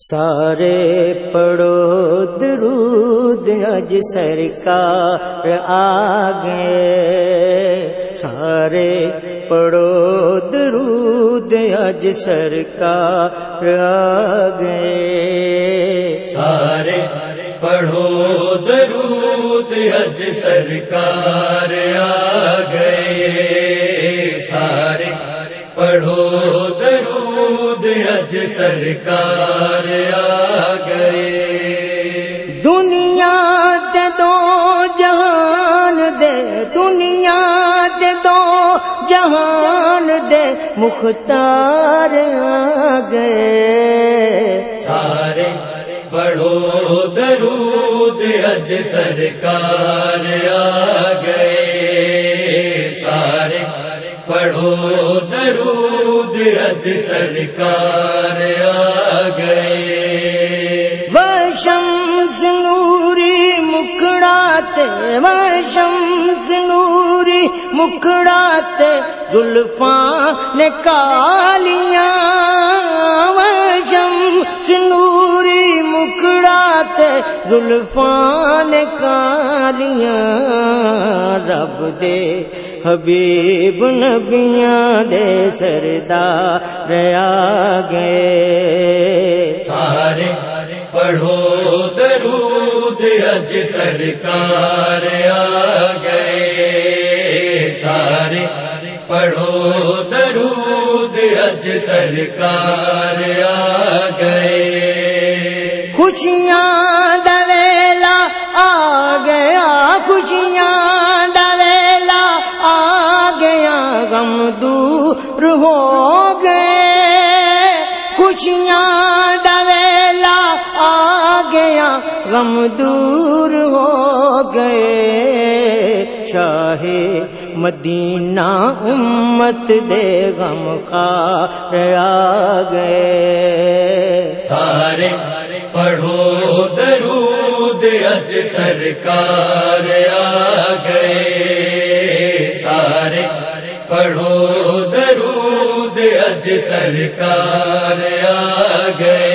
سارے پڑو درود اج سرکار آ گئے سارے پڑو درود اج سرکار آ گئے سارے پڑھو، درود اج سرکار اج سرکار آ گئے۔ دنیا دے دو جہان دے دنیا دے دو جہان دے مختار آ گئے۔ سارے پڑھو درود اج سرکار۔ پڑھو درود اج سرکار آ گئے وشمس نوری مکڑاتے وشمس نوری مکڑاتے زلفان نے کالیاں۔ وشمس نوری مکڑاتے زلفان کالیاں۔ رب دے حبیب نبیاں دے سردار آ گئے۔ سارے پڑھو درود اج سرکار آ گئے۔ سارے پڑھو درود اج سرکار آ گئے۔ خوشیاں غم دور ہو گئے۔ چاہے مدینہ امت دے غم خار آ گئے۔ سارے پڑھو درود اج سرکار آ گئے۔ سارے پڑھو درود اج سرکار آ گئے۔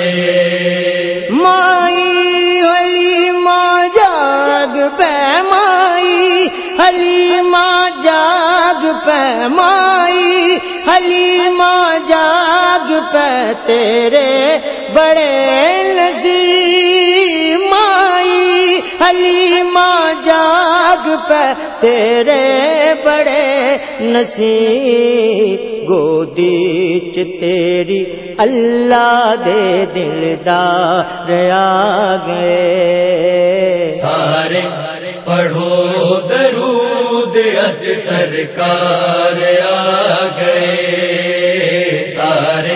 مائی ہلی ماں جاگ پہ تیرے بڑے نصیب مائی ہلی ماں جاگ پہ تیرے بڑے نصیب، گودی تیری اللہ دے دلدار آ گئے۔ سارے پڑھو درود سرکار آ گئے۔ سارے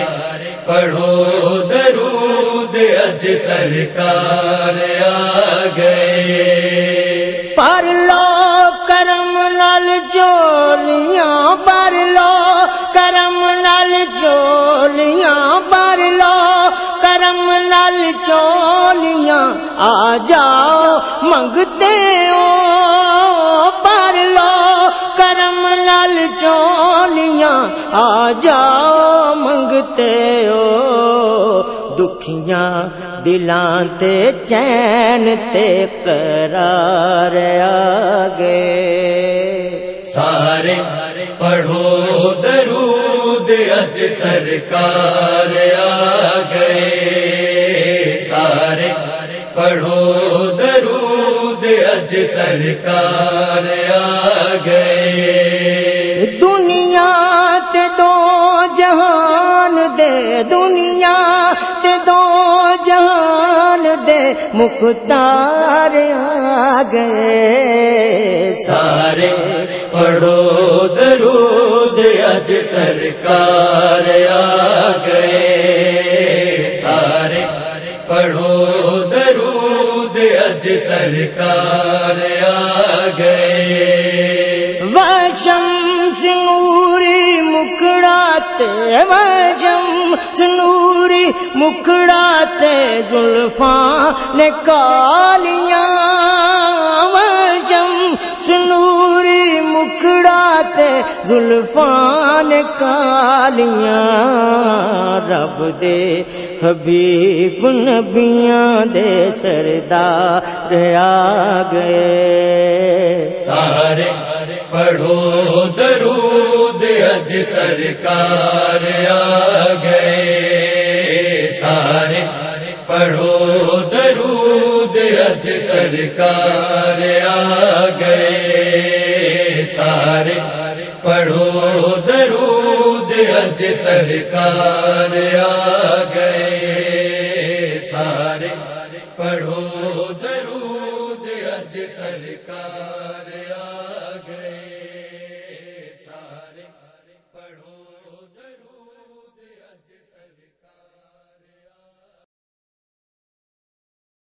پڑھو درود، اج سرکار آ گئے۔ پر لو کرم نال چولیاں پر لو کرم نال چولیاں پر لو کرم نال چولیاں آ جاؤ، منگتے ہو چولیاں آ جاؤ منگتے ہو۔ دکھیاں دلاں تے چین تے قرار آ گئے سارے پڑھو درود اج سرکار آ گئے سارے پڑھو درود اج سرکار آ گئے دنیا تے دو جہان دے مختار آ گئے۔ سارے پڑھو درود اج سرکار آ گئے۔ سارے پڑھو درود اج سرکار آ گئے۔ وشم سنوری مکڑاتے وشم سنوری مکڑاتے زلفان نے کالیاں وشم سنوری مکڑ مکڑاتے زلفان کالیاں رب دے حبیب نبیاں دے سردار آ گئے۔ سارے پڑھو درود اج سرکار آ گئے۔ سارے پڑھو درود، اج سرکار آ گئے۔ سارے پڑھو درود، اج سرکار آ گئے۔ سارے پڑھو